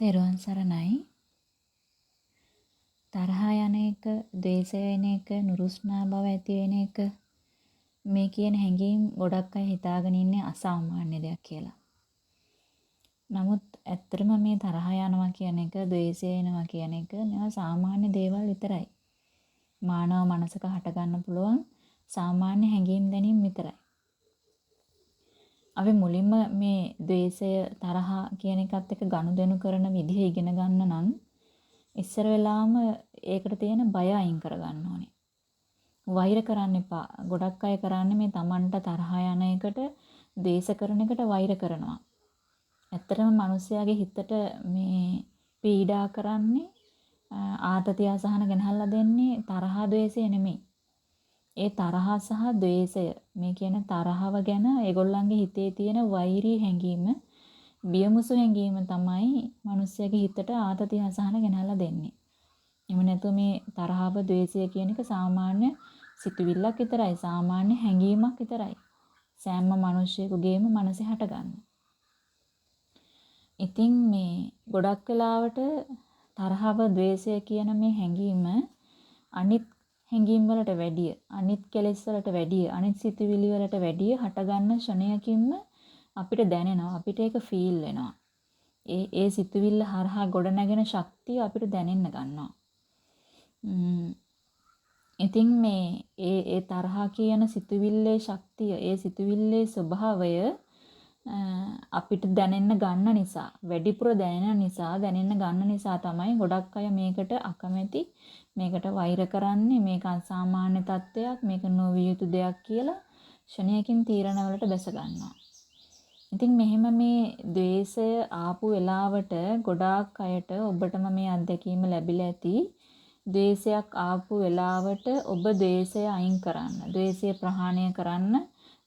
තෙරුවන් සරණයි. තරහා යන එක, ද්වේෂය එන එක, නුරුස්නා බව ඇති වෙන එක මේ කියන හැඟීම් ගොඩක් අය හිතාගෙන ඉන්නේ අසාමාන්‍ය දෙයක් කියලා. නමුත් ඇත්තටම මේ තරහා යනවා කියන එක, ද්වේෂය එනවා කියන එක මේවා සාමාන්‍ය දේවල් විතරයි. මානව මනසක හට ගන්න පුළුවන් සාමාන්‍ය හැඟීම් දැනීම් විතරයි. අපි මුලින්ම මේ ද්වේෂය තරහා කියන එකත් එක්ක ගනුදෙනු කරන විදිහ ඉගෙන ගන්න නම් ඉස්සර වෙලාවම ඒකට තියෙන බය අයින් කරගන්න ඕනේ. වෛර කරන්න එපා. ගොඩක් අය කරන්නේ මේ Tamanට තරහා යන එකට ද්වේෂ කරන එකට වෛර කරනවා. ඇත්තටම මිනිස්යාගේ හිතට මේ පීඩා කරන්නේ ආතතිය අසහන ගෙනහැල්ලා දෙන්නේ තරහා ද්වේෂය නෙමෙයි. ඒ තරහා සහ ද්වේෂය මේ කියන තරහව ගැන ඒගොල්ලන්ගේ හිතේ තියෙන වෛරී හැඟීම බියමුසු හැඟීම තමයි මිනිස්සයාගේ හිතට ආතතිය අසහන ගෙනල්ලා දෙන්නේ. එහෙම නැත්නම් මේ තරහව ද්වේෂය කියන එක සාමාන්‍ය සිතුවිල්ලක් විතරයි සාමාන්‍ය හැඟීමක් විතරයි. සෑම මිනිස්සෙකුගේම මනසේ හටගන්න. ඉතින් මේ ගොඩක් වෙලාවට තරහව ද්වේෂය කියන මේ හැඟීම අනිත් හැඟීම් වලට වැඩිය අනිත් කෙලෙස් වලට වැඩිය අනිත් සිතුවිලි වලට වැඩිය හටගන්න ෂණයකින්ම අපිට දැනෙනවා. අපිට ඒක ෆීල් වෙනවා. ඒ ඒ සිතුවිල්ල හරහා ගොඩනැගෙන ශක්තිය අපිට දැනෙන්න ගන්නවා. ඉතින් මේ ඒ ඒ තරහා කියන සිතුවිල්ලේ ශක්තිය ඒ සිතුවිල්ලේ ස්වභාවය අපිට දැනෙන්න ගන්න නිසා වැඩිපුර දැනෙන නිසා දැනෙන්න ගන්න නිසා තමයි ගොඩක් අය මේකට අකමැති මේකට වෛර කරන්නේ මේක අසාමාන්‍ය තත්ත්වයක් මේක නොවිය යුතු දෙයක් කියලා ෂණයකින් තීරණවලට බැස ගන්නවා. ඉතින් මෙහෙම මේ द्वේෂය ආපු වෙලාවට ගොඩාක් අයට ඔබටම මේ අත්දැකීම ලැබිලා ඇති. द्वේෂයක් ආපු වෙලාවට ඔබ द्वේෂය අයින් කරන්න, द्वේෂය ප්‍රහාණය කරන්න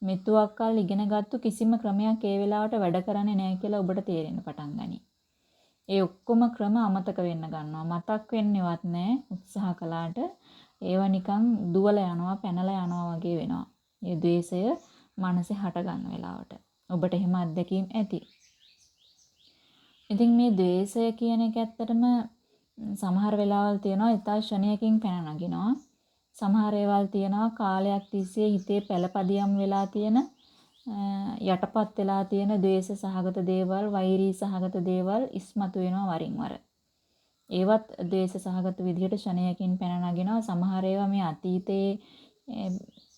මෙතුවක්කල් ඉගෙනගත්තු කිසිම ක්‍රමයක් ඒ වෙලාවට වැඩ කරන්නේ නැහැ කියලා ඔබට තේරෙන්න පටන් ගනී. ඒ ඔක්කොම ක්‍රම අමතක වෙන්න ගන්නවා. මතක් වෙන්නේවත් නැහැ උත්සාහ කළාට. ඒවා නිකන් දුවලා යනවා, පැනලා යනවා වගේ වෙනවා. ඒ द्वේෂය මනසේ හට ගන්න වෙලාවට. ඔබට එහෙම අත්දැකීම් ඇති. ඉතින් මේ द्वේෂය කියන එක ඇත්තටම සමහර වෙලාවල් තියෙනවා ඊතා ෂණයකින් පැන නගිනවා. සමහර ඒවාල් තියෙනවා කාලයක් තිස්සේ හිතේ පළපදියම් වෙලා තියෙන යටපත් වෙලා තියෙන ද්වේෂ සහගත දේවල්, වෛරී සහගත දේවල් ඉස්මතු වෙනවා වරින් වර. ඒවත් ද්වේෂ සහගත විදිහට ෂණයකින් පැන නගිනවා. සමහර ඒවා මේ අතීතයේ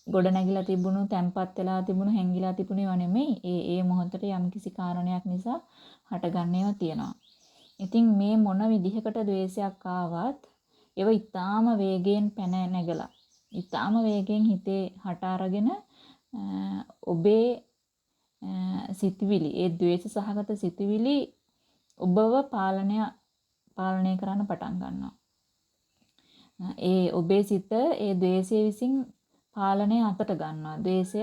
ගොඩ නැගිලා තිබුණු, තැම්පත් වෙලා තිබුණු, හැංගිලා තිබුණු ඒවා නෙමෙයි. ඒ ඒ මොහොතේ යම්කිසි කාරණයක් නිසා හටගන්න ඒවා තියෙනවා. ඉතින් මේ මොන විදිහකට ද්වේෂයක් ආවත් ඒව ඊටාම වේගයෙන් පැන නැගලා ඊටාම වේගයෙන් හිතේ හට අරගෙන ඔබේ සිතුවිලි ඒ ද්වේෂ සහගත සිතුවිලි ඔබව පාලනය පාලනය කරන්න පටන් ගන්නවා. ඒ ඔබේ සිත ඒ ද්වේෂය විසින් පාලනය අතට ගන්නවා. ද්වේෂය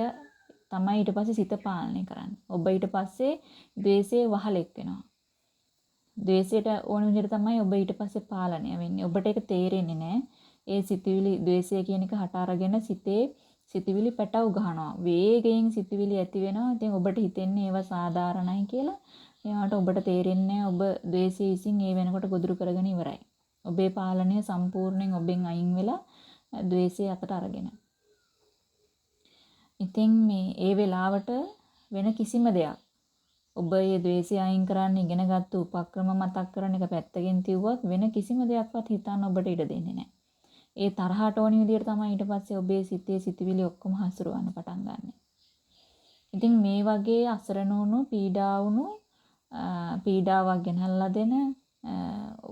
තමයි ඊට පස්සේ සිත පාලනය කරන්නේ. ඔබ ඊට පස්සේ ද්වේෂයේ වහලෙක් වෙනවා. ද්වේෂයට ඕන විදිහට තමයි ඔබ ඊට පස්සේ පාලනය වෙන්නේ. ඔබට ඒක තේරෙන්නේ නැහැ. ඒ සිතුවිලි ද්වේෂය කියන එක හට අරගෙන සිතේ සිතවිලි පැටව ගහනවා. වේගයෙන් සිතවිලි ඇති වෙනවා. ඉතින් ඔබට හිතෙන්නේ ඒවා සාධාරණයි කියලා. ඒවට ඔබට තේරෙන්නේ ඔබ ද්වේෂය විසින් ඒ වෙනකොට ගොදුරු කරගෙන ඉවරයි. ඔබේ පාලනය සම්පූර්ණයෙන් ඔබෙන් අයින් වෙලා ද්වේෂය අතට අරගෙන. ඉතින් මේ ඒ වෙලාවට වෙන කිසිම දෙයක් ඔබ මේ द्वේෂය අයින් කරන්න ඉගෙනගත්තු උපක්‍රම මතක් කරන එක පැත්තකින් තියුවත් වෙන කිසිම දෙයක්වත් හිතන්න ඔබට ඉඩ දෙන්නේ නැහැ. ඒ තරහට ඕනි විදිහට තමයි ඊට පස්සේ ඔබේ සිතේ සිතුවිලි ඔක්කොම හසුරවන්න පටන් ගන්න. ඉතින් මේ වගේ අසරණ වුණු පීඩා වුණු පීඩාවක් ගෙනල්ලා දෙන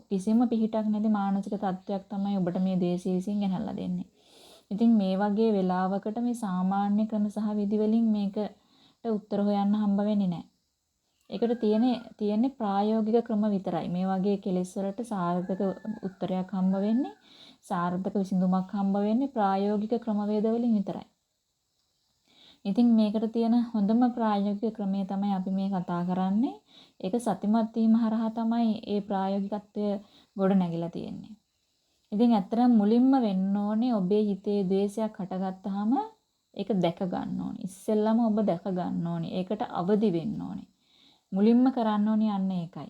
කිසිම පිහිටක් නැති මානසික තත්ත්වයක් තමයි ඔබට මේ දේශය විසින් ගෙනල්ලා දෙන්නේ. ඉතින් මේ වගේ වෙලාවකට මේ සාමාන්‍ය ක්‍රම සහ විදි වලින් මේකට උත්තර හොයන්න හම්බ වෙන්නේ නැහැ. ඒකට තියෙන තියෙන්නේ ප්‍රායෝගික ක්‍රම විතරයි. මේ වගේ කෙලෙස් වලට සාර්ථක උත්තරයක් හම්බ වෙන්නේ සාර්ථක විසඳුමක් හම්බ වෙන්නේ ප්‍රායෝගික ක්‍රමවේද වලින් විතරයි. ඉතින් මේකට තියෙන හොඳම ප්‍රායෝගික ක්‍රමය තමයි අපි මේ කතා කරන්නේ. ඒක සතිමත් වීම හරහා තමයි ඒ ප්‍රායෝගිකත්වය ගොඩ නැගිලා තියෙන්නේ. ඉතින් ඇත්තටම මුලින්ම වෙන්න ඕනේ ඔබේ හිතේ ද්වේෂයක් හටගත්තාම ඒක දැක ගන්න ඕනේ. ඉස්සෙල්ලම ඔබ දැක ගන්න ඕනේ. ඒකට අවදි වෙන්න ඕනේ. මුලින්ම කරන්න ඕනේ අන්න ඒකයි.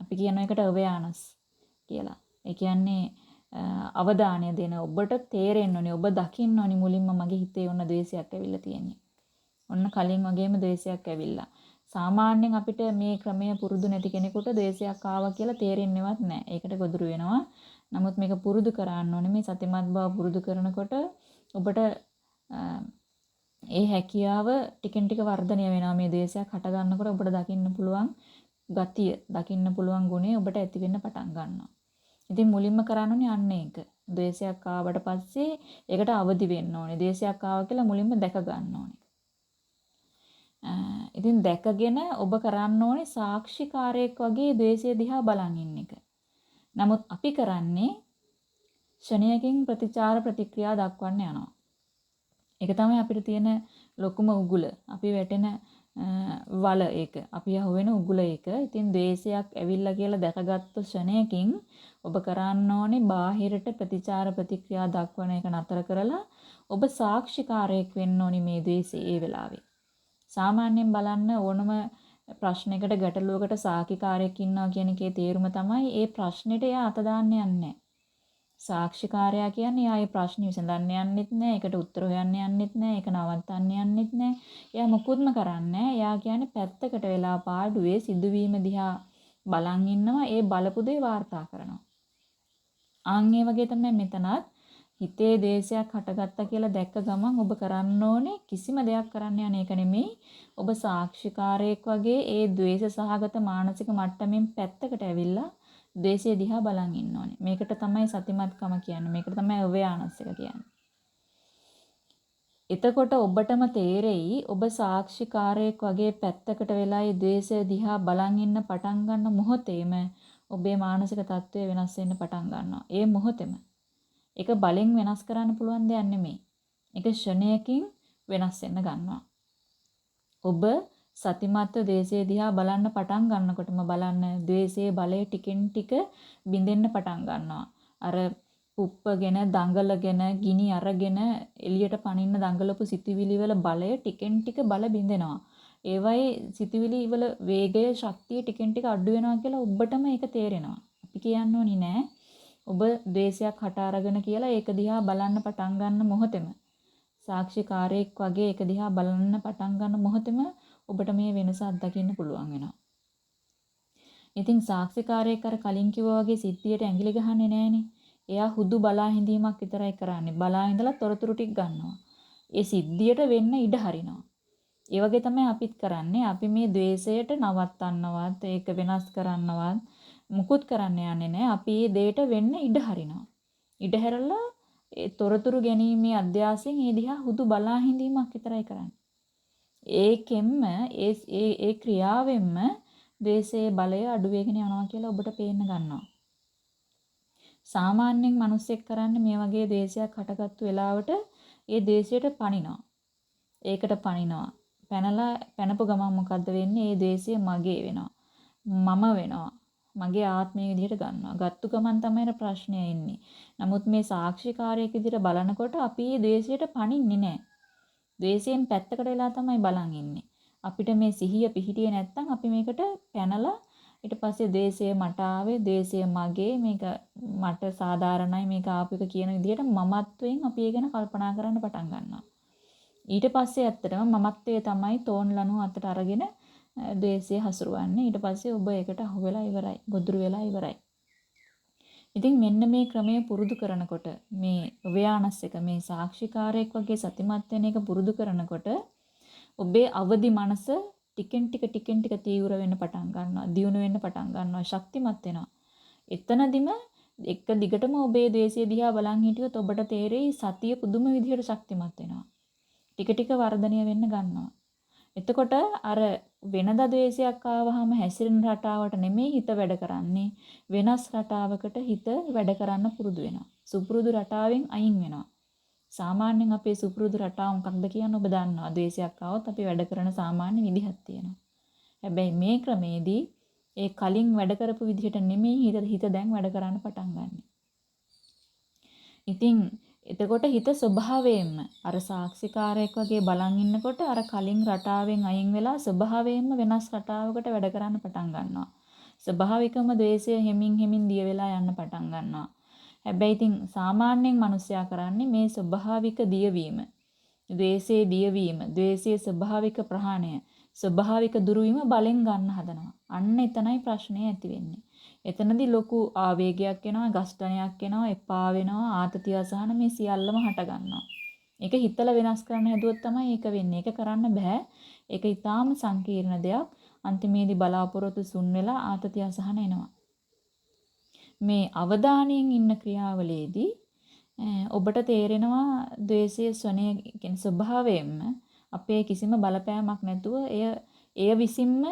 අපි කියන එකට awareness කියලා. ඒ කියන්නේ අවධානය දෙන ඔබට තේරෙන්න ඕනේ ඔබ දකින්න ඕනේ මුලින්ම මගේ හිතේ ඔන්න ද්වේෂයක් ඇවිල්ලා තියෙන්නේ. ඔන්න කලින් වගේම ද්වේෂයක් ඇවිල්ලා. සාමාන්‍යයෙන් අපිට මේ ක්‍රමය පුරුදු නැති කෙනෙකුට ද්වේෂයක් ආවා කියලා තේරෙන්නේවත් නැහැ. ඒකට ගොදුරු වෙනවා. නමුත් මේක පුරුදු කරන්න ඕනේ මේ සතිමත් බව පුරුදු කරනකොට ඔබට ඒ හැකියාව ටිකෙන් ටික වර්ධනය වෙනවා මේ ද්වේෂයක් හට ගන්නකොට ඔබට දකින්න පුළුවන් ගතිය දකින්න පුළුවන් ගුණය ඔබට ඇති වෙන්න පටන් ගන්නවා. ඉතින් මුලින්ම කරන්න ඕනේ අන්න ඒක. ද්වේෂයක් ආවට පස්සේ ඒකට අවදි වෙන්න ඕනේ. ද්වේෂයක් ආවා කියලා මුලින්ම දැක ගන්න ඕනේ. ඉතින් දැකගෙන ඔබ කරන්න ඕනේ සාක්ෂිකාරයෙක් වගේ ද්වේෂය දිහා බලන් ඉන්න එක. නමුත් අපි කරන්නේ ෂණයකින් ප්‍රතිචාර ප්‍රතික්‍රියා දක්වන්න යනවා. ඒක තමයි අපිට තියෙන ලොකුම උගුල. අපි වැටෙන වල ඒක. අපි යහුවෙන උගුල ඒක. ඉතින් ද්වේෂයක් ඇවිල්ලා කියලා දැකගත්තු ෂණයකින් ඔබ කරන්න ඕනේ බාහිරට ප්‍රතිචාර ප්‍රතික්‍රියා දක්වන එක නතර කරලා ඔබ සාක්ෂිකාරයෙක් වෙන්න ඕනි මේ ද්වේෂයේ ඒ වෙලාවේ. සාමාන්‍යයෙන් බලන්න ඕනම ප්‍රශ්නයකට ගැටලුවකට සාකිකාරයෙක් ඉන්නවා කියන එකේ තේරුම තමයි ඒ ප්‍රශ්නෙට එයා අත දාන්න යන්නේ සාක්ෂිකාරයා කියන්නේ එයා ඒ ප්‍රශ්නේ විසඳන්න යන්නෙත් නෑ ඒකට උත්තර හොයන්න යන්නෙත් නෑ ඒක නවත්තන්න යන්නෙත් නෑ. එයා මුකුත්ම කරන්නේ එයා කියන්නේ පැත්තකට වෙලා පාඩුවේ සිදුවීම දිහා බලන් ඉන්නවා. ඒ බලපු දේ වාර්තා කරනවා. ආන් ඒ වගේ තමයි මෙතනත් හිතේ දේශයක් හටගත්තා කියලා දැක්ක ගමන් ඔබ කරන්න ඕනේ කිසිම දෙයක් කරන්න යන එක නෙමෙයි. ඔබ සාක්ෂිකාරයෙක් වගේ ඒ द्वේෂ සහගත මානසික මට්ටමින් පැත්තකට ඇවිල්ලා ද්වේෂය දිහා බලන් ඉන්න ඕනේ. මේකට තමයි සතිමත්කම කියන්නේ. මේකට තමයි අවයානස් එක කියන්නේ. එතකොට ඔබටම තේරෙයි ඔබ සාක්ෂිකාරයෙක් වගේ පැත්තකට වෙලා ඒ ද්වේෂය දිහා බලන් ඉන්න පටන් ගන්න මොහොතේම ඔබේ මානසික තත්ත්වය වෙනස් වෙන්න පටන් ගන්නවා. ඒ මොහොතේම. ඒක බලෙන් වෙනස් කරන්න පුළුවන් දෙයක් නෙමෙයි. ඒක ෂණයකින් වෙනස් වෙන්න ගන්නවා. ඔබ සතිමත්ව දේශයේ දිහා බලන්න පටන් ගන්නකොටම බලන්න ද්වේෂයේ බලය ටිකෙන් ටික බිඳෙන්න පටන් ගන්නවා. අර උප්පගෙන දඟලගෙන ගිනි අරගෙන එළියට පනින්න දඟලපු සිතුවිලි වල බලය ටිකෙන් ටික බල බිඳෙනවා. ඒවයි සිතුවිලි වල වේගය ශක්තිය ටිකෙන් ටික අඩු වෙනවා කියලා ඔබටම ඒක තේරෙනවා. අපි කියන්න ඕනි නෑ. ඔබ ද්වේෂයක් හට අරගෙන කියලා ඒක දිහා බලන්න පටන් ගන්න මොහොතේම සාක්ෂිකාරයෙක් වගේ ඒක දිහා බලන්න පටන් ගන්න මොහොතේම ඔබට මේ වෙනස අත්දකින්න පුළුවන් වෙනවා. ඉතින් සාක්ෂිකාරයෙක් අර කලින් කිව්වා වගේ සිද්ධියට ඇඟිලි ගහන්නේ නෑනේ. එයා හුදු බලා හිඳීමක් විතරයි කරන්නේ. බලා ඉඳලා තොරතුරු ටික ගන්නවා. ඒ සිද්ධියට වෙන්න ඉඩ හරිනවා. ඒ වගේ තමයි අපිත් කරන්නේ. අපි මේ द्वේෂයට නවත්තන්නවත්, ඒක වෙනස් කරන්නවත් මුකුත් කරන්න යන්නේ නැහැ. අපි මේ දෙයට වෙන්න ඉඩ හරිනවා. ඉඩ හැරලා ඒ තොරතුරු ගැනීමේ අධ්‍යාසයෙන් ඒ දිහා හුදු බලා හිඳීමක් විතරයි කරන්නේ. ඒකෙන්ම ඒ ඒ ඒ ක්‍රියාවෙන්ම ද්වේෂයේ බලය අඩු වෙගෙන යනවා කියලා ඔබට පේන්න ගන්නවා. සාමාන්‍යයෙන් මිනිස්සෙක් කරන්නේ මේ වගේ ද්වේෂයක් හටගත්තු වෙලාවට ඒ ද්වේෂයට පනිනවා. ඒකට පනිනවා. පැනලා පැනපු ගමන් මොකද්ද වෙන්නේ? ඒ ද්වේෂය මගේ වෙනවා. මම වෙනවා. මගේ ආත්මය විදිහට ගන්නවා. ගත්තු ගමන් තමයි ප්‍රශ්නය එන්නේ. නමුත් මේ සාක්ෂිකාරයෙක් විදිහට බලනකොට අපි මේ ද්වේෂයට පණින්නේ නැහැ. ද්වේෂයෙන් පැත්තකට වෙලා තමයි බලන් ඉන්නේ. අපිට මේ සිහිය පිහිටියේ නැත්නම් අපි මේකට පැනලා ඊට පස්සේ ද්වේෂය මට ආවේ ද්වේෂය මගේ මේක මට සාධාරණයි මේක ආපු එක කියන විදිහට මමත්වයෙන් අපි ඒ ගැන කල්පනා කරන්න පටන් ගන්නවා. ඊට පස්සේ ඇත්තටම මමත්වයේ තමයි තෝන් ලනු අතට අරගෙන ද්වේෂය හසුරවන්නේ. ඊට පස්සේ ඔබ ඒකට අහු වෙලා ඉවරයි. ගොදුරු වෙලා ඉවරයි. ඉතින් මෙන්න මේ ක්‍රමය පුරුදු කරනකොට මේ අව්‍යානස් එක මේ සාක්ෂිකාරයක් වගේ සතිමත් වෙන එක පුරුදු කරනකොට ඔබේ අවදි මනස ටිකෙන් ටික ටිකෙන් ටික තීව්‍ර වෙන්න පටන් ගන්නවා. දියුණු වෙන්න පටන් ගන්නවා. ශක්තිමත් වෙනවා. එතනදිම එක දිගටම ඔබේ ද්වේෂය දිහා බලන් හිටියොත් ඔබට තේරෙයි සතිය පුදුම විදිහට ශක්තිමත් වෙනවා. ටික ටික වර්ධනය වෙන්න ගන්නවා. එතකොට අර වෙනදා ද්වේෂයක් ආවහම හැසිරෙන රටාවට නෙමෙයි හිත වැඩ කරන්නේ. වෙනස් රටාවකට හිත වැඩ කරන්න පුරුදු වෙනවා. සුපුරුදු රටාවෙන් අයින් වෙනවා. සාමාන්‍යයෙන් අපේ සුපුරුදු රටාව මොකක්ද කියන්නේ ඔබ දන්නවා. ද්වේෂයක් ආවොත් අපි වැඩ කරන සාමාන්‍ය විදිහක් තියෙනවා. හැබැයි මේ ක්‍රමේදී ඒ කලින් වැඩ කරපු විදිහට නෙමෙයි හිත හිත දැන් වැඩ කරන්න පටන් ගන්නෙ. ඉතින් එතකොට හිත ස්වභාවයෙන්ම අර සාක්ෂිකාරයෙක් වගේ බලන් ඉන්නකොට අර කලින් රටාවෙන් අයින් වෙලා ස්වභාවයෙන්ම වෙනස් රටාවකට වැඩ කරන්න පටන් ගන්නවා. ස්වභාවිකම ද්වේෂය හෙමින් හෙමින් දිය වෙලා යන්න පටන් ගන්නවා. හැබැයි ඉතින් සාමාන්‍යයෙන් මිනිස්සයා කරන්නේ මේ ස්වභාවික දියවීම. ද්වේෂයේ දියවීම, ද්වේෂයේ ස්වභාවික ප්‍රහාණය, ස්වභාවික දුරුවීම බලෙන් ගන්න හදනවා. අන්න එතනයි ප්‍රශ්නේ ඇති වෙන්නේ. එතනදී ලොකු ආවේගයක් එනවා, ගස්ඨනයක් එනවා, එපා වෙනවා, ආතතිය අසහන මේ සියල්ලම හට ගන්නවා. ඒක හිතලා වෙනස් කරන්න හැදුවොත් තමයි ඒක වෙන්නේ. ඒක කරන්න බෑ. ඒක ඊටාම සංකීර්ණ දෙයක්. අන්තිමේදී බලාපොරොත්තු සුන් වෙලා ආතතිය අසහන එනවා. මේ අවධානයෙන් ඉන්න ක්‍රියාවලියේදී ඔබට තේරෙනවා ද්වේෂයේ ස්වනය කියන්නේ ස්වභාවයෙන්ම අපේ කිසිම බලපෑමක් නැතුව එය එය විසින්ම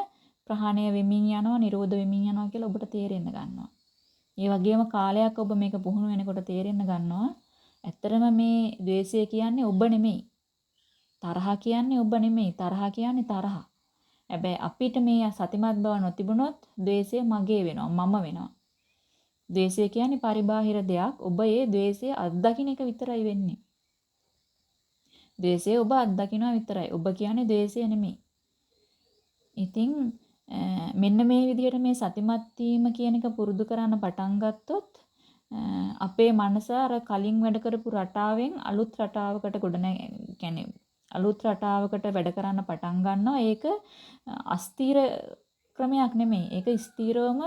ප්‍රහාණය වෙමින් යනවා නිරෝධ වෙමින් යනවා කියලා ඔබට තේරෙන්න ගන්නවා. ඒ වගේම කාලයක් ඔබ මේක පුහුණු වෙනකොට තේරෙන්න ගන්නවා ඇත්තරම මේ ද්වේෂය කියන්නේ ඔබ නෙමෙයි. තරහ කියන්නේ ඔබ නෙමෙයි. තරහ කියන්නේ තරහ. හැබැයි අපිට මේ සතිමත් බව නොතිබුණොත් ද්වේෂය මගේ වෙනවා මම වෙනවා. ද්වේෂය කියන්නේ පරිබාහිර දෙයක්. ඔබ ඒ ද්වේෂය අත්දකින්න එක විතරයි වෙන්නේ. ද්වේෂය ඔබ අත්දකින්නවා විතරයි. ඔබ කියන්නේ ද්වේෂය නෙමෙයි. ඉතින් මෙන්න මේ විදිහට මේ සතිමත් වීම කියන එක පුරුදු කරන්න පටන් ගත්තොත් අපේ මනස අර කලින් වැඩ කරපු රටාවෙන් අලුත් රටාවකට ගොඩ කියන්නේ අලුත් රටාවකට වැඩ කරන්න පටන් ගන්නවා. ඒක අස්තීර ක්‍රමයක් නෙමෙයි. ඒක ස්ථීරවම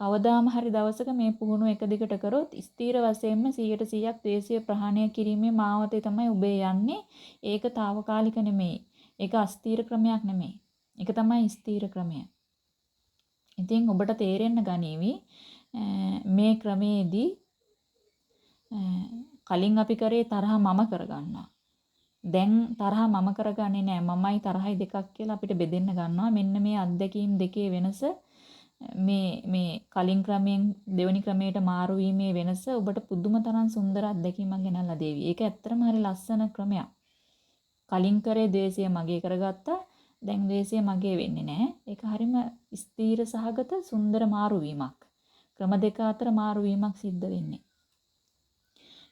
කවදාම හරි දවසක මේ පුහුණුව එක දිගට කරොත් ස්ථීර වශයෙන්ම 100%ක් ද්වේෂය ප්‍රහාණය කිරීමේ මාවතේ තමයි ඔබේ යන්නේ. ඒක తాවකාලික නෙමෙයි. ඒක අස්ථීර ක්‍රමයක් නෙමෙයි. ඒක තමයි ස්ථීර ක්‍රමය. ඉතින් ඔබට තේරෙන්න ගනීවි මේ ක්‍රමේදී කලින් අපි කරේ තරහ මම කරගන්නවා. දැන් තරහ මම කරගන්නේ නෑ මමයි තරහයි දෙකක් කියලා අපිට බෙදෙන්න ගන්නවා. මෙන්න මේ අත්දැකීම් දෙකේ වෙනස මේ මේ කලින් ක්‍රමයෙන් දෙවෙනි ක්‍රමයට මාරු වීමේ වෙනස ඔබට පුදුම තරම් සුන්දර අත්දැකීමක් ගෙනල්ලා දෙවි. ඒක ඇත්තටම හරි ලස්සන ක්‍රමයක්. කලින් කරේ ද්වේෂය මගේ කරගත්තා. දැන් ද්වේෂය මගේ වෙන්නේ නැහැ. ඒක හරිම ස්ථීර සහගත සුන්දර මාරු වීමක්. ක්‍රම දෙක අතර මාරු වීමක් සිද්ධ වෙන්නේ.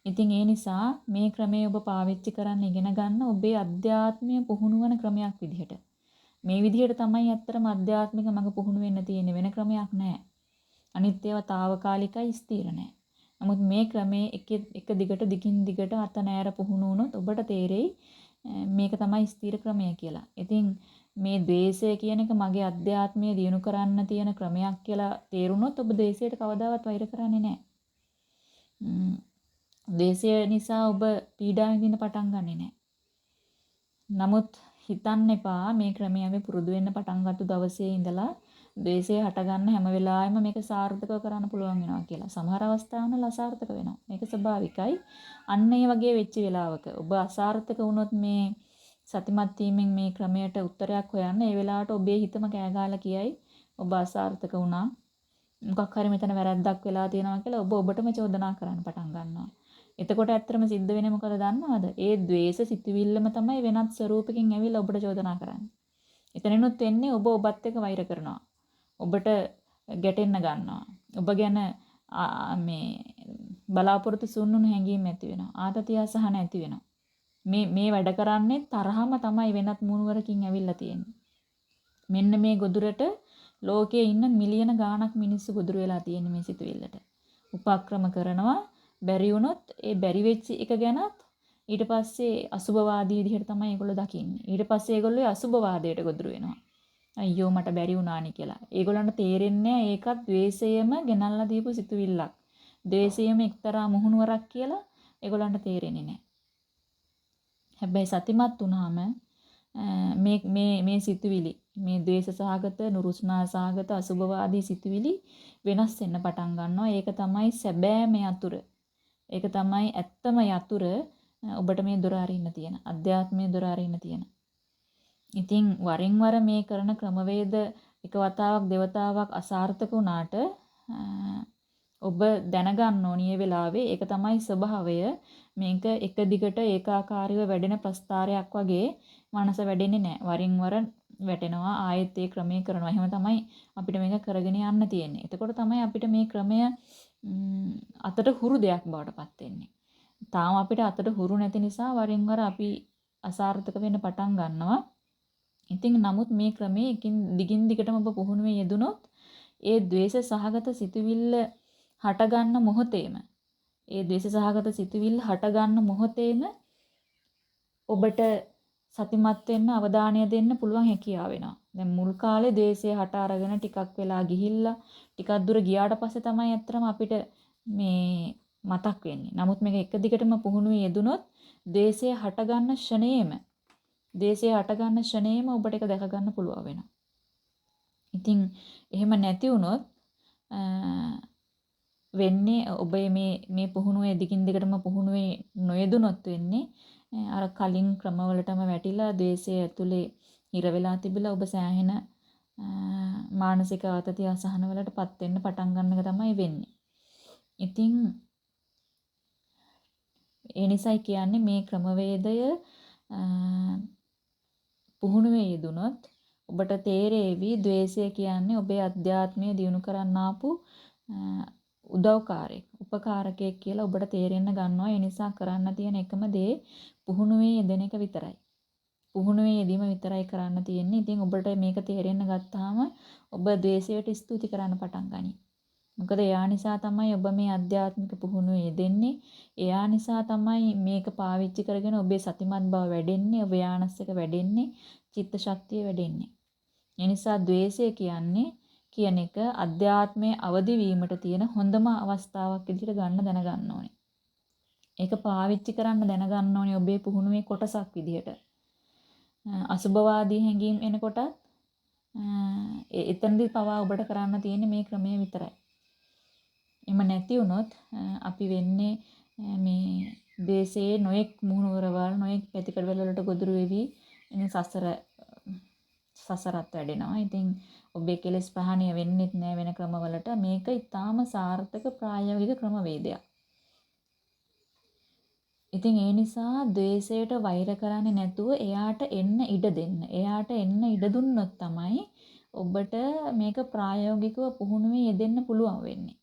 ඉතින් ඒ නිසා මේ ක්‍රමය ඔබ පාවිච්චි කරන්න ඉගෙන ගන්න ඔබේ අධ්‍යාත්මය පුහුණු වන ක්‍රමයක් විදිහට. මේ විදිහට තමයි ඇත්තටම අධ්‍යාත්මික මඟ පුහුණු වෙන්න තියෙන්නේ වෙන ක්‍රමයක් නැහැ. අනිත් ඒවා తాවකාලිකයි ස්ථිර නැහැ. නමුත් මේ ක්‍රමේ එක එක දිගට දිගින් දිගට අත නෑර පුහුණු වුණොත් ඔබට තේරෙයි මේක තමයි ස්ථීර ක්‍රමය කියලා. ඉතින් මේ द्वේෂය කියන එක මගේ අධ්‍යාත්මය දියුණු කරන්න තියෙන ක්‍රමයක් කියලා තේරුණොත් ඔබ द्वේෂයට කවදාවත් වෛර කරන්නේ නැහැ. ද්වේෂය නිසා ඔබ පීඩා විඳින්න පටන් ගන්නෙ නැහැ. නමුත් හිතන්න එපා මේ ක්‍රමයේ පුරුදු වෙන්න පටන් ගත්ත දවසේ ඉඳලා ද්වේෂය හටගන්න හැම වෙලාවෙම මේක සාර්ථකව කරන්න පුළුවන් වෙනවා කියලා. සමහර අවස්ථාවල අසාර්ථක වෙනවා. මේක ස්වභාවිකයි. අන්න ඒ වගේ වෙච්ච වෙලාවක ඔබ අසාර්ථක වුණොත් මේ සතිමත් වීමෙන් මේ ක්‍රමයට උත්තරයක් හොයන්න ඒ වෙලාවට ඔබේ හිතම කෑ කියයි ඔබ අසාර්ථක වුණා. මොකක් හරි මෙතන වැරද්දක් වෙලා තියෙනවා කියලා ඔබ ඔබටම චෝදනා කරන්න පටන් ගන්නවා. එතකොට ඇත්තටම සිද්ධ වෙන්නේ මොකද දන්නවද? ඒ द्वේෂ සිතුවිල්ලම තමයි වෙනත් ස්වරූපකින් ඇවිල්ලා ඔබට චෝදනා කරන්නේ. එතනිනුත් වෙන්නේ ඔබ ඔබත් එක්ක වෛර කරනවා. ඔබට ගැටෙන්න ගන්නවා. ඔබ ගැන මේ බලාපොරොත්තු සුන්නුන හැඟීම් ඇති වෙනවා. ආතතිය අසහන ඇති වෙනවා. මේ මේ වැඩ කරන්නේ තරහම තමයි වෙනත් මුණුවරකින් ඇවිල්ලා තියෙන්නේ. මෙන්න මේ ගොදුරට ලෝකයේ ඉන්න මිලියන ගාණක් මිනිස්සු ගොදුරු වෙලා තියෙන මේ සිතුවිල්ලට. උපක්‍රම කරනවා බැරි වුණොත් ඒ බැරි වෙච්ච එක ගැනත් ඊට පස්සේ අසුබවාදී විදිහට තමයි ඒගොල්ලෝ දකින්නේ. ඊට පස්සේ ඒගොල්ලෝ අසුබවාදයට ගොදුරු වෙනවා. අයියෝ මට බැරි වුණානි කියලා. ඒගොල්ලන්ට තේරෙන්නේ ඒකත් द्वේෂයම ගෙනල්ලා දීපු සිතුවිල්ලක්. द्वේෂයම එක්තරා මුහුණුවරක් කියලා ඒගොල්ලන්ට තේරෙන්නේ නැහැ. හැබැයි සතිමත් වුණාම මේ මේ මේ සිතුවිලි මේ द्वේෂ සහගත නුරුස්නා සහගත අසුභවාදී සිතුවිලි වෙනස් වෙන්න පටන් ගන්නවා ඒක තමයි සැබෑම යතුරු ඒක තමයි ඇත්තම යතුරු ඔබට මේ දොර අරින්න තියෙන අධ්‍යාත්මයේ දොර අරින්න තියෙන ඉතින් වරින් වර මේ කරන ක්‍රමවේද එක වතාවක් දෙවතාවක් අසාර්ථක වුණාට ඔබ දැනගන්න ඕනිය වෙලාවේ ඒක තමයි ස්වභාවය මේක එක දිගට ඒකාකාරීව වැඩෙන ප්‍රස්තාරයක් වගේ මනස වැඩෙන්නේ නැහැ වරින් වර වැටෙනවා ආයෙත් ඒ ක්‍රමයේ කරනවා එහෙම තමයි අපිට මේක කරගෙන යන්න තියෙන්නේ එතකොට තමයි අපිට මේ ක්‍රමය අතට හුරු දෙයක් බවට පත් වෙන්නේ. තාම අපිට අතට හුරු නැති නිසා වරින් වර අපි අසාර්ථක වෙන්න පටන් ගන්නවා. ඉතින් නමුත් මේ ක්‍රමයේ එකින් දිගින් දිගටම ඔබ පුහුණුවේ යෙදුනොත් ඒ द्वේෂ සහගත සිතුවිල්ල හටගන්න මොහොතේම ඒ द्वේෂ සහගත සිතුවිල්ල හටගන්න මොහොතේම ඔබට සතිමත් වෙන්න අවධානය දෙන්න පුළුවන් හැකියාව වෙනවා. දැන් මුල් කාලේ द्वේෂය හට අරගෙන ටිකක් වෙලා ගිහිල්ලා ටිකක් දුර ගියාට පස්සේ තමයි ඇත්තටම අපිට මේ මතක් වෙන්නේ. නමුත් මේක එක දිගටම පුහුණුවේ යෙදුනොත් द्वේෂය හටගන්න ෂණයේම ෂණේම द्वේෂය හටගන්න ෂණේම ඔබට ඒක දැක ගන්න පුළුවන් වෙනවා. ඉතින් එහෙම නැති වුණොත් වෙන්නේ ඔබ මේ මේ පුහුණුවේ දිගින් දිගටම පුහුණුවේ නොයෙදුනොත් වෙන්නේ අර කලින් ක්‍රමවලටම වැටිලා ද්වේෂය ඇතුලේ ඉර වෙලා තිබිලා ඔබ සෑහෙන මානසික ආතතිය අසහන වලටපත් වෙන්න පටන් ගන්න එක තමයි වෙන්නේ. ඉතින් ඒ නිසයි කියන්නේ මේ ක්‍රමවේදය පුහුණුවේ යෙදුනොත් ඔබට තේරේවි द्वේෂය කියන්නේ ඔබේ අධ්‍යාත්මය දියුණු කරන්න ආපු උදව්කාරයෙක්, උපකාරකයෙක් කියලා ඔබට තේරෙන්න ගන්නවා. ඒ නිසා කරන්න තියෙන එකම දේ පුහුණුවේ යෙදෙන එක විතරයි. පුහුණුවේ යෙදීම විතරයි කරන්න තියෙන්නේ. ඉතින් ඔබට මේක තේරෙන්න ගත්තාම ඔබ द्वේෂයට ස්තුති කරන්න පටන් ගනී. මොකද එයා නිසා තමයි ඔබ මේ අධ්‍යාත්මික පුහුණුවේ යෙදෙන්නේ. එයා නිසා තමයි මේක පාවිච්චි කරගෙන ඔබේ සතිමත් බව වැඩෙන්නේ, ඔබ යානස් එක වැඩෙන්නේ, චිත්ත ශක්තිය වැඩෙන්නේ. ඒ නිසා द्वේෂය කියන්නේ කියන එක අධ්‍යාත්මයේ අවදි වීමට තියෙන හොඳම අවස්ථාවක් විදිහට ගන්න දැනගන්න ඕනේ. ඒක පාවිච්චි කරන්න දැනගන්න ඕනේ ඔබේ පුහුණුවේ කොටසක් විදිහට. අසුබවාදී හැඟීම් එනකොට එතනදී පවා ඔබට කරන්න තියෙන්නේ මේ ක්‍රමය විතරයි. එම නැති වුණොත් අපි වෙන්නේ මේ දේශයේ නොඑක් මුහුණුවරවල් නොඑක් පැතිකඩවල වලට ගොදුරු වෙවි එන සසර සසරත් වැඩෙනවා. ඉතින් ඔබේ කෙලෙස් ප්‍රහාණය වෙන්නෙත් නෑ වෙන ක්‍රමවලට. මේක ඊටාම සාර්ථක ප්‍රායෝගික ක්‍රමවේදයක්. ඉතින් ඒ නිසා द्वේෂයට වෛර කරන්නේ නැතුව එයාට එන්න ඉඩ දෙන්න. එයාට එන්න ඉඩ දුන්නොත් තමයි ඔබට මේක ප්‍රායෝගිකව පුහුණුවේ යෙදෙන්න පුළුවන් වෙන්නේ.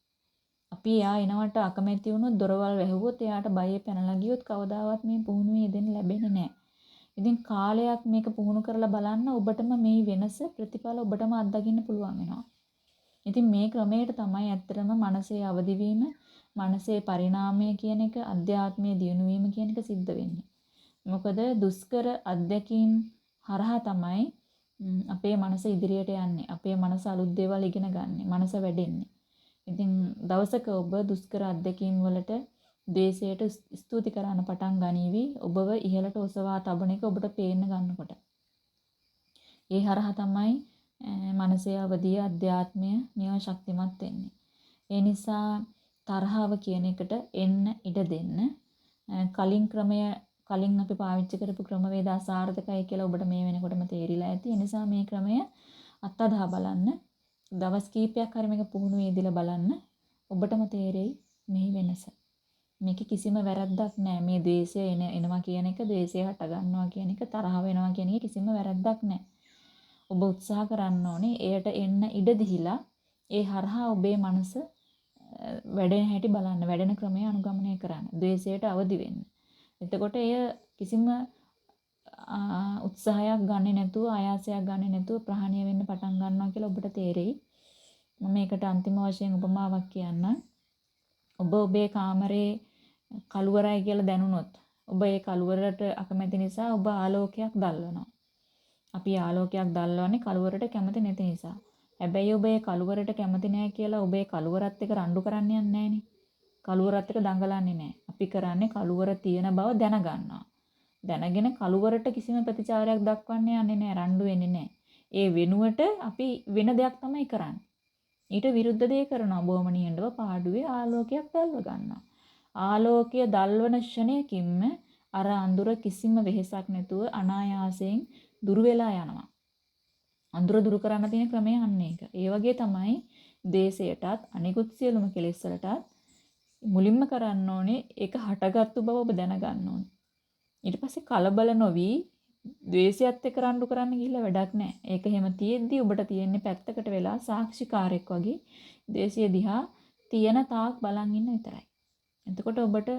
අපි එයා එනවට අකමැති වුණොත් දොරවල් වැහුවොත් එයාට බයෙ පැනලා ගියොත් කවදාවත් මේ පුහුණුවේ යෙදෙන්න ලැබෙන්නේ නැහැ. ඉතින් කාලයක් මේක පුහුණු කරලා බලන්න ඔබටම මේ වෙනස ප්‍රතිඵල ඔබටම අත්දකින්න පුළුවන් වෙනවා. ඉතින් මේ ක්‍රමයට තමයි ඇත්තටම මනසේ අවදිවීම, මනසේ පරිණාමය කියන එක, අධ්‍යාත්මයේ දියුණු වීම කියන එක සිද්ධ වෙන්නේ. මොකද දුෂ්කර අත්දැකීම් හරහා තමයි අපේ මනස ඉදිරියට යන්නේ. අපේ මනස අලුත් දේවල් ඉගෙන ගන්න. මනස වැඩෙන්නේ. ඉතින් දවසක ඔබ දුෂ්කර අත්දැකීම් වලට ද්වේෂයට ස්තුති කරන්න පටන් ගනීවි ඔබව ඉහළට ඔසවා තබන එක ඔබට පේන්න ගන්නකොට. ඒ හරහා තමයි මනසේ අවදිය අධ්‍යාත්මය මේවා ශක්තිමත් වෙන්නේ. ඒ නිසා තරහව කියන එකට එන්න ඉඩ දෙන්න. කලින් ක්‍රමය කලින් අපි පාවිච්චි කරපු ක්‍රමවේද අසාර්ථකයි කියලා ඔබට මේ වෙනකොටම තේරිලා ඇති. ඒ නිසා මේ ක්‍රමය අත්අදහා බලන්න. දවස් කීපයක් හරි මේක පුහුණුවේ ඉඳලා බලන්න ඔබටම තේරෙයි මේ වෙනස. මේක කිසිම වැරද්දක් නෑ. මේ द्वේෂය එන එනවා කියන එක, द्वේෂය හට ගන්නවා කියන එක, තරහ වෙනවා කියන එක කිසිම වැරද්දක් නෑ. ඔබ උත්සාහ කරන්න ඕනේ එයට එන්න ඉඩ දීලා ඒ හරහා ඔබේ මනස වැඩෙන හැටි බලන්න, වැඩෙන ක්‍රමය අනුගමනය කරන්න. द्वේෂයට අවදි වෙන්න. එතකොට එය කිසිම උත්සාහයක් ගන්නේ නැතුව, ආයාසයක් ගන්නේ නැතුව ප්‍රහාණය වෙන්න පටන් ගන්නවා කියලා ඔබට තේරෙයි. මම මේකට අන්තිම වශයෙන් උපමාවක් කියන්නම්. ඔබ ඔබේ කාමරේ කළුවරයි කියලා දැනුනොත් ඔබ ඒ කළුවරට අකමැති නිසා ඔබ ආලෝකයක් දැල්වනවා. අපි ආලෝකයක් දැල්වන්නේ කළුවරට කැමති නැති නිසා. හැබැයි ඔබ ඒ කළුවරට කැමති නැහැ කියලා ඔබ ඒ කළුවරත් එක්ක රණ්ඩු කරන්න යන්නේ නැහනේ. කළුවරත් එක්ක දඟලන්නේ නැහැ. අපි කරන්නේ කළුවර තියෙන බව දැනගන්නවා. දැනගෙන කළුවරට කිසිම ප්‍රතිචාරයක් දක්වන්න යන්නේ නැහැ. රණ්ඩු වෙන්නේ නැහැ. ඒ වෙනුවට අපි වෙන දෙයක් තමයි කරන්නේ. ඊට විරුද්ධ දේ කරනවා. බොහොම නිහඬව පාඩුවේ ආලෝකයක් දැල්ව ගන්නවා. ආලෝකය දල්වන ක්ෂණයකින්ම අර අඳුර කිසිම වෙහෙසක් නැතුව අනායාසයෙන් දුර වෙලා යනවා. අඳුර දුරු කරන්න තියෙන ක්‍රමය අන්න ඒක. ඒ වගේ තමයි දේශයටත් අනිකුත් සියලුම කෙලෙස් වලටත් මුලින්ම කරන්න ඕනේ ඒක හටගත්තු බව ඔබ දැනගන්න ඕනේ. ඊට පස්සේ කලබල නොවි ද්වේෂයත් එක්ක රණ්ඩු කරන්න ගිහිල්ලා වැඩක් නැහැ. ඒක එහෙම තියෙද්දි ඔබට තියෙන්නේ පැත්තකට වෙලා සාක්ෂිකාරයෙක් වගේ ද්වේෂය දිහා තියෙන තාක් බලන් ඉන්න විතරයි. එතකොට ඔබට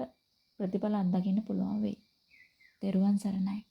ප්‍රතිඵල අත්දකින්න පුළුවන් වෙයි. තෙරුවන් සරණයි.